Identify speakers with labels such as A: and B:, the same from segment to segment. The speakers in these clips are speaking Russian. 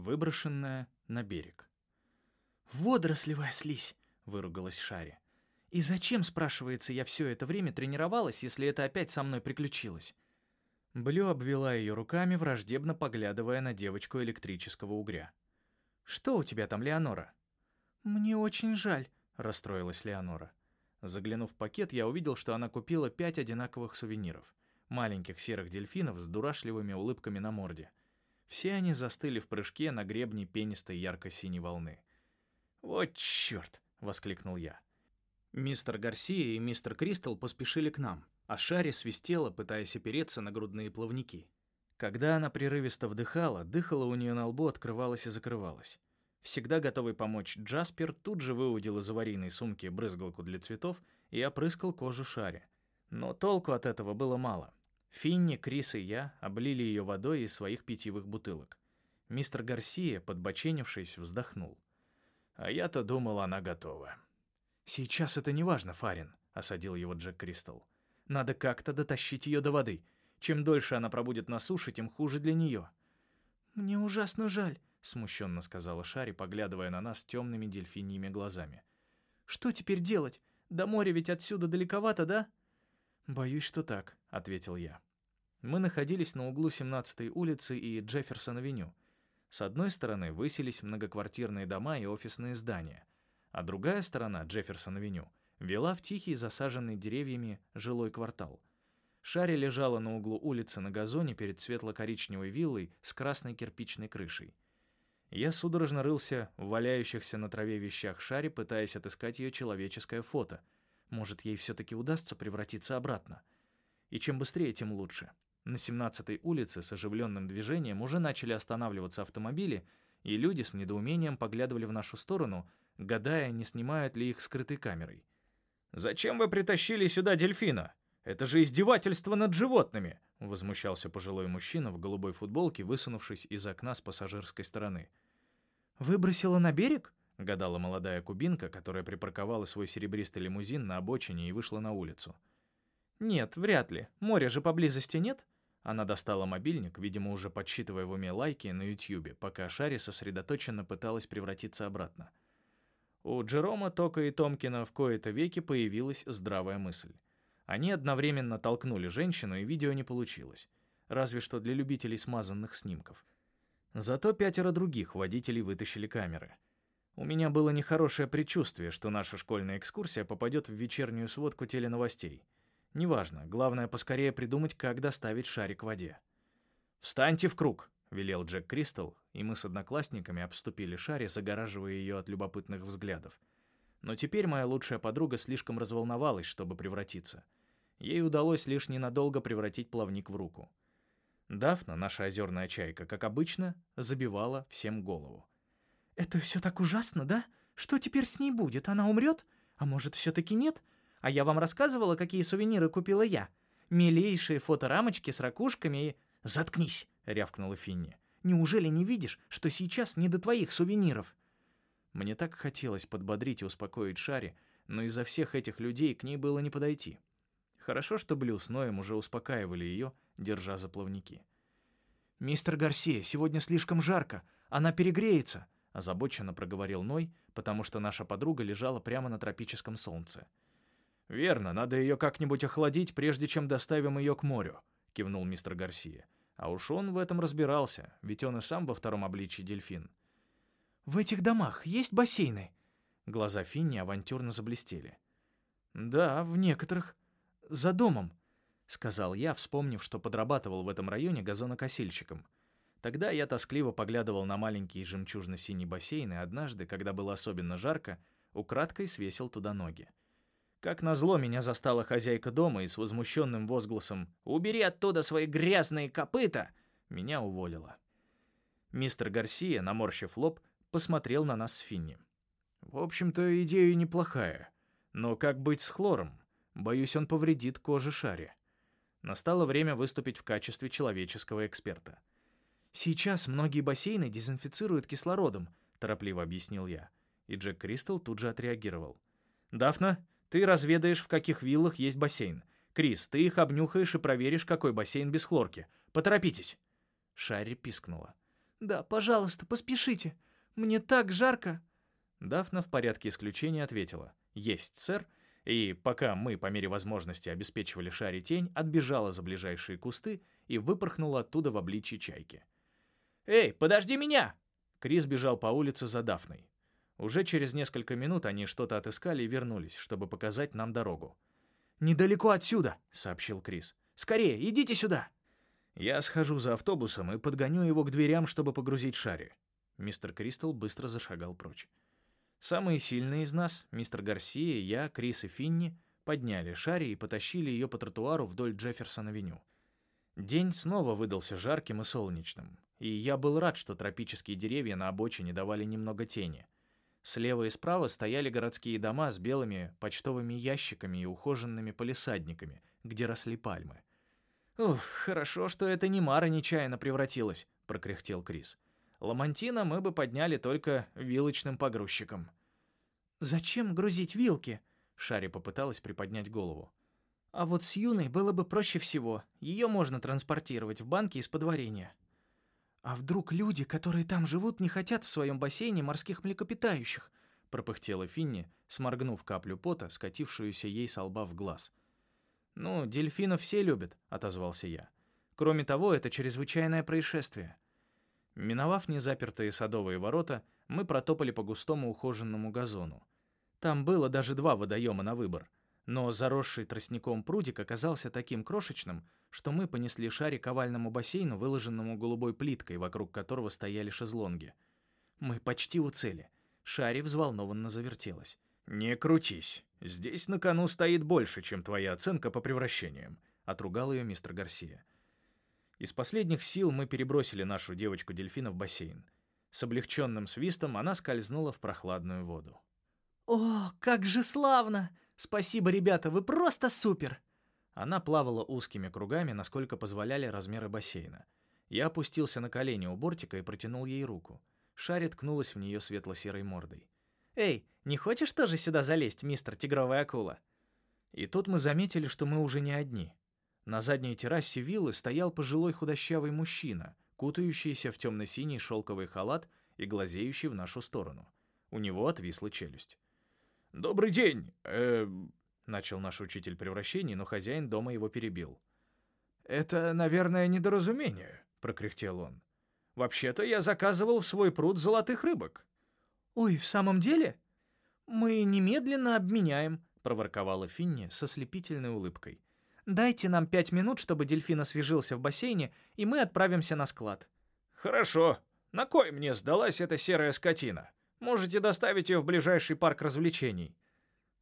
A: выброшенная на берег.
B: «Водорослевая слизь!»
A: — выругалась Шари.
B: «И зачем, спрашивается, я все это время тренировалась, если это опять со мной приключилось?»
A: Блю обвела ее руками, враждебно поглядывая на девочку электрического угря.
B: «Что у тебя там, Леонора?»
C: «Мне очень жаль», —
A: расстроилась Леонора. Заглянув в пакет, я увидел, что она купила пять одинаковых сувениров. Маленьких серых дельфинов с дурашливыми улыбками на морде. Все они застыли в прыжке на гребне пенистой ярко-синей волны. «Вот черт!» — воскликнул я. Мистер Гарсия и мистер Кристал поспешили к нам, а Шари свистела, пытаясь опереться на грудные плавники. Когда она прерывисто вдыхала, дыхало у нее на лбу открывалось и закрывалось. Всегда готовый помочь Джаспер тут же выудил из аварийной сумки брызгалку для цветов и опрыскал кожу Шари. Но толку от этого было мало. Финни, Крис и я облили ее водой из своих питьевых бутылок. Мистер Гарсия, подбоченившись, вздохнул. А я-то думал, она готова. «Сейчас это не важно, Фарин», — осадил его Джек Кристал. «Надо как-то дотащить ее до воды. Чем дольше она пробудет на суше, тем хуже для нее».
C: «Мне ужасно жаль», —
A: смущенно сказала Шари, поглядывая на нас темными дельфиньими глазами.
C: «Что теперь делать? До моря ведь отсюда далековато, да?»
A: «Боюсь, что так», — ответил я. Мы находились на углу 17-й улицы и Джефферсон-авеню. С одной стороны высились многоквартирные дома и офисные здания, а другая сторона, Джефферсон-авеню, вела в тихий, засаженный деревьями, жилой квартал. Шари лежала на углу улицы на газоне перед светло-коричневой виллой с красной кирпичной крышей. Я судорожно рылся в валяющихся на траве вещах Шари, пытаясь отыскать ее человеческое фото — может, ей все-таки удастся превратиться обратно. И чем быстрее, тем лучше. На 17-й улице с оживленным движением уже начали останавливаться автомобили, и люди с недоумением поглядывали в нашу сторону, гадая, не снимают ли их скрытой камерой. «Зачем вы притащили сюда дельфина? Это же издевательство над животными!» — возмущался пожилой мужчина в голубой футболке, высунувшись из окна с пассажирской стороны.
C: «Выбросила на берег?»
A: — гадала молодая кубинка, которая припарковала свой серебристый лимузин на обочине и вышла на улицу.
C: «Нет, вряд ли. Моря же поблизости нет?»
A: Она достала мобильник, видимо, уже подсчитывая в уме лайки на Ютьюбе, пока Шари сосредоточенно пыталась превратиться обратно. У Джерома, Тока и Томкина в кои-то веки появилась здравая мысль. Они одновременно толкнули женщину, и видео не получилось. Разве что для любителей смазанных снимков. Зато пятеро других водителей вытащили камеры — у меня было нехорошее предчувствие, что наша школьная экскурсия попадет в вечернюю сводку теленовостей. Неважно, главное поскорее придумать, как доставить шарик в воде. «Встаньте в круг!» — велел Джек Кристал, и мы с одноклассниками обступили Шари, загораживая ее от любопытных взглядов. Но теперь моя лучшая подруга слишком разволновалась, чтобы превратиться. Ей удалось лишь ненадолго превратить плавник в руку. Дафна, наша озерная чайка, как обычно, забивала всем голову.
C: «Это все так ужасно, да? Что теперь с ней будет? Она умрет? А может, все-таки нет? А я вам рассказывала, какие сувениры купила я? Милейшие фоторамочки с ракушками и...»
A: «Заткнись!» — рявкнула Финни.
C: «Неужели не видишь, что сейчас не до твоих сувениров?»
A: Мне так хотелось подбодрить и успокоить Шари, но из-за всех этих людей к ней было не подойти. Хорошо, что Блю с Ноем уже успокаивали ее, держа за плавники.
C: «Мистер Гарсия, сегодня слишком жарко. Она перегреется», —
A: озабоченно проговорил Ной, потому что наша подруга лежала прямо на тропическом солнце. «Верно, надо ее как-нибудь охладить, прежде чем доставим ее к морю», — кивнул мистер Гарсия. А уж он в этом разбирался, ведь он и сам во втором обличии дельфин.
C: «В этих домах есть бассейны?»
A: Глаза Финни авантюрно заблестели.
C: «Да, в некоторых. За домом», — сказал я, вспомнив, что подрабатывал в этом районе газонокосильщиком.
A: Тогда я тоскливо поглядывал на маленький жемчужно-синий бассейн и однажды, когда было особенно жарко, украдкой свесил туда ноги. Как назло, меня застала хозяйка дома и с возмущенным возгласом «Убери оттуда свои грязные копыта!» меня уволила. Мистер Гарсия, наморщив лоб, посмотрел на нас с Финни. «В общем-то, идея неплохая. Но как быть с хлором? Боюсь, он повредит коже шаре». Настало время выступить в качестве человеческого эксперта.
C: «Сейчас многие бассейны дезинфицируют кислородом», — торопливо объяснил я.
A: И Джек Кристал тут же отреагировал. «Дафна, ты разведаешь, в каких виллах есть бассейн. Крис, ты их обнюхаешь и проверишь, какой бассейн без хлорки. Поторопитесь!» Шарри пискнула.
C: «Да, пожалуйста, поспешите. Мне так жарко!»
A: Дафна в порядке исключения ответила «Есть, сэр», и пока мы по мере возможности обеспечивали Шаре тень, отбежала за ближайшие кусты и выпорхнула оттуда в обличье чайки. «Эй, подожди меня!» Крис бежал по улице за Дафной. Уже через несколько минут они что-то отыскали и вернулись, чтобы показать нам дорогу.
C: «Недалеко отсюда», — сообщил Крис. «Скорее, идите сюда!»
A: Я схожу за автобусом и подгоню его к дверям, чтобы погрузить Шаре. Мистер Кристал быстро зашагал прочь. Самые сильные из нас, мистер Гарсия, я, Крис и Финни, подняли Шари и потащили ее по тротуару вдоль Джефферсон-авеню. День снова выдался жарким и солнечным, и я был рад, что тропические деревья на обочине давали немного тени. Слева и справа стояли городские дома с белыми почтовыми ящиками и ухоженными полисадниками, где росли пальмы.
C: «Ух, хорошо, что это не Мара нечаянно превратилась», — прокряхтел Крис. Ламантина мы бы подняли только вилочным погрузчиком. «Зачем грузить вилки?» Шари попыталась приподнять голову. «А вот с Юной было бы проще всего. Ее можно транспортировать в банки из подворения». «А вдруг люди, которые там живут, не хотят в своем бассейне морских млекопитающих?» пропыхтела Финни, сморгнув каплю пота, скатившуюся ей со лба в глаз.
A: «Ну, дельфинов все любят», — отозвался я. «Кроме того, это чрезвычайное происшествие. Миновав незапертые садовые ворота, мы протопали по густому ухоженному газону. Там было даже два водоема на выбор, но заросший тростником прудик оказался таким крошечным, что мы понесли шарик овальному бассейну, выложенному голубой плиткой, вокруг которого стояли шезлонги. Мы почти у цели. Шари взволнованно завертелась. «Не крутись. Здесь на кону стоит больше, чем твоя оценка по превращениям», — отругал ее мистер Гарсия. Из последних сил мы перебросили нашу девочку-дельфина в бассейн. С облегченным свистом она скользнула в прохладную воду.
C: «О, как же славно! Спасибо, ребята, вы просто супер!»
A: Она плавала узкими кругами, насколько позволяли размеры бассейна. Я опустился на колени у бортика и протянул ей руку. Шарри ткнулась в нее светло-серой мордой.
C: «Эй, не хочешь тоже сюда залезть, мистер Тигровая Акула?»
A: И тут мы заметили, что мы уже не одни. На задней террасе виллы стоял пожилой худощавый мужчина, кутающийся в темно-синий шелковый халат и глазеющий в нашу сторону. У него отвисла челюсть. «Добрый день!» э начал наш учитель превращений, но хозяин дома его перебил. «Это, наверное, недоразумение», — прокряхтел он. «Вообще-то я заказывал в свой пруд золотых рыбок».
C: «Ой, в самом деле? Мы немедленно обменяем», — проворковала Финни со слепительной улыбкой. Дайте нам пять минут, чтобы дельфин освежился в бассейне, и мы отправимся на склад».
D: «Хорошо. На кой мне сдалась эта серая скотина? Можете доставить ее в ближайший парк развлечений».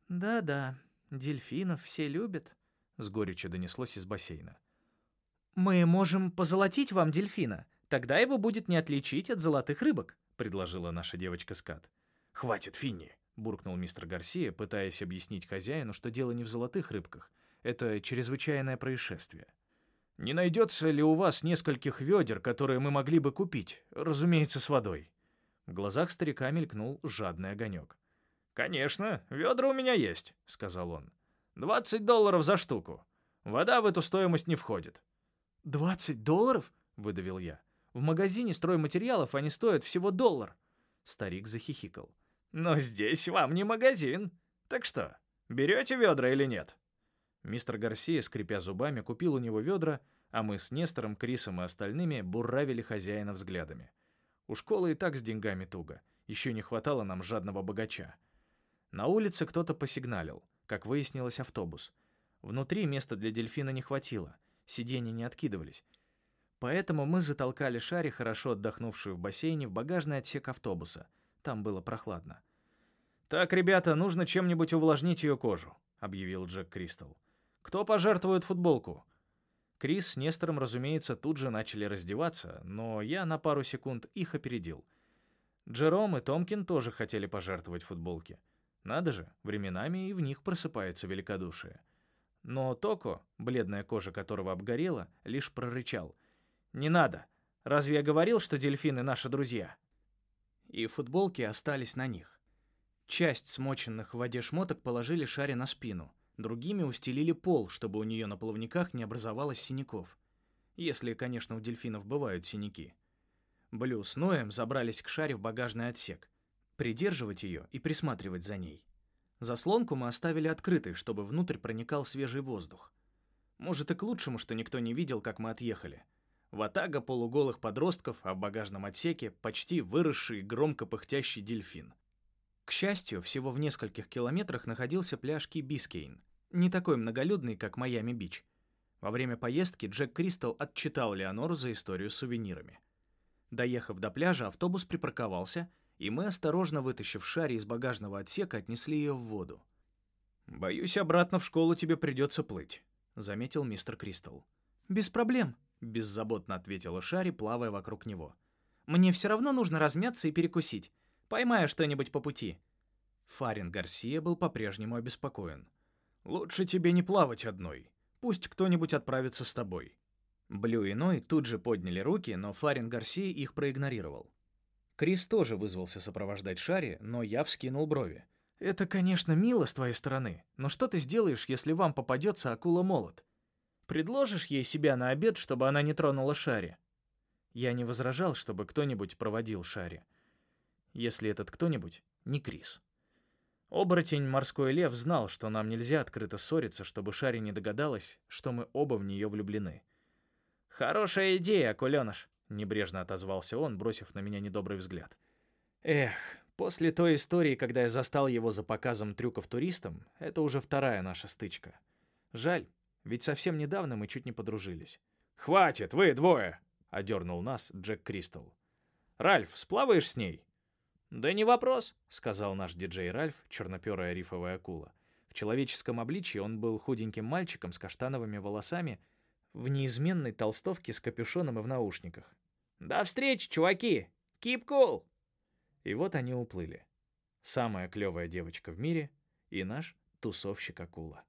C: «Да-да, дельфинов все любят», —
A: с горечью донеслось из бассейна.
C: «Мы можем позолотить вам дельфина. Тогда его будет не отличить от золотых рыбок», — предложила наша девочка Скат.
A: «Хватит, Финни», — буркнул мистер Гарсия, пытаясь объяснить хозяину, что дело не в золотых рыбках, это чрезвычайное происшествие. Не найдется ли у вас нескольких ведер, которые мы могли бы купить, разумеется, с водой?» В глазах старика мелькнул жадный огонек.
D: «Конечно, ведра у меня есть», — сказал он. «Двадцать долларов за штуку. Вода в эту стоимость не входит».
C: «Двадцать долларов?» — выдавил я. «В магазине стройматериалов они стоят всего доллар».
A: Старик захихикал.
D: «Но здесь вам не магазин. Так что, берете ведра или нет?»
A: Мистер Гарсия, скрипя зубами, купил у него ведра, а мы с Нестором, Крисом и остальными буравили хозяина взглядами. У школы и так с деньгами туго. Еще не хватало нам жадного богача. На улице кто-то посигналил. Как выяснилось, автобус. Внутри места для дельфина не хватило. Сиденья не откидывались. Поэтому мы затолкали Шари, хорошо отдохнувшую в бассейне, в багажный отсек автобуса. Там было прохладно. «Так, ребята, нужно чем-нибудь увлажнить ее кожу», — объявил Джек Кристал. Кто пожертвует футболку? Крис с Нестором, разумеется, тут же начали раздеваться, но я на пару секунд их опередил. Джером и Томкин тоже хотели пожертвовать футболки. Надо же, временами и в них просыпается великодушие. Но Токо, бледная кожа которого обгорела, лишь прорычал. «Не надо! Разве я говорил, что дельфины наши друзья?» И футболки остались на них. Часть смоченных в воде шмоток положили Шаре на спину. Другими устелили пол, чтобы у нее на плавниках не образовалось синяков. Если, конечно, у дельфинов бывают синяки. Блю с Ноем забрались к шаре в багажный отсек, придерживать ее и присматривать за ней. Заслонку мы оставили открытой, чтобы внутрь проникал свежий воздух. Может, и к лучшему, что никто не видел, как мы отъехали. Ватага полуголых подростков, а в багажном отсеке почти выросший громко пыхтящий дельфин. К счастью, всего в нескольких километрах находился пляж Ки-Бискейн, не такой многолюдный, как Майами-Бич. Во время поездки Джек Кристал отчитал Леонору за историю с сувенирами. Доехав до пляжа, автобус припарковался, и мы, осторожно вытащив шаре из багажного отсека, отнесли ее в воду. «Боюсь, обратно в школу тебе придется плыть», — заметил мистер Кристал.
B: «Без проблем», —
A: беззаботно ответила Шари, плавая вокруг него.
B: «Мне все равно нужно размяться и перекусить. Поймаю что-нибудь по пути».
A: Фарин Гарсия был по-прежнему обеспокоен. «Лучше тебе не плавать одной. Пусть кто-нибудь отправится с тобой». Блю и Ной тут же подняли руки, но Фарин Гарсия их проигнорировал. Крис тоже вызвался сопровождать Шари, но я вскинул брови.
B: «Это, конечно, мило с твоей стороны, но что ты сделаешь, если вам попадется акула-молот? Предложишь ей себя на обед, чтобы она не тронула Шари?» Я не возражал, чтобы кто-нибудь проводил Шари. Если этот кто-нибудь не Крис. Оборотень морской лев знал, что нам нельзя открыто ссориться, чтобы Шари не догадалась, что мы оба в нее влюблены.
C: «Хорошая идея, акуленыш», —
A: небрежно отозвался он, бросив на меня недобрый взгляд.
C: «Эх, после той истории, когда я застал его за показом трюков туристам, это уже вторая наша стычка. Жаль, ведь совсем недавно мы чуть не подружились».
A: «Хватит, вы двое!» — одернул нас Джек Кристал. «Ральф, сплаваешь с ней?»
C: «Да не вопрос», —
A: сказал наш диджей Ральф, черноперая рифовая акула. В человеческом обличье он был худеньким мальчиком с каштановыми волосами, в неизменной толстовке с капюшоном и в наушниках.
C: «До встречи, чуваки! Keep cool!»
A: И вот они уплыли. Самая клевая девочка в мире и наш тусовщик акула.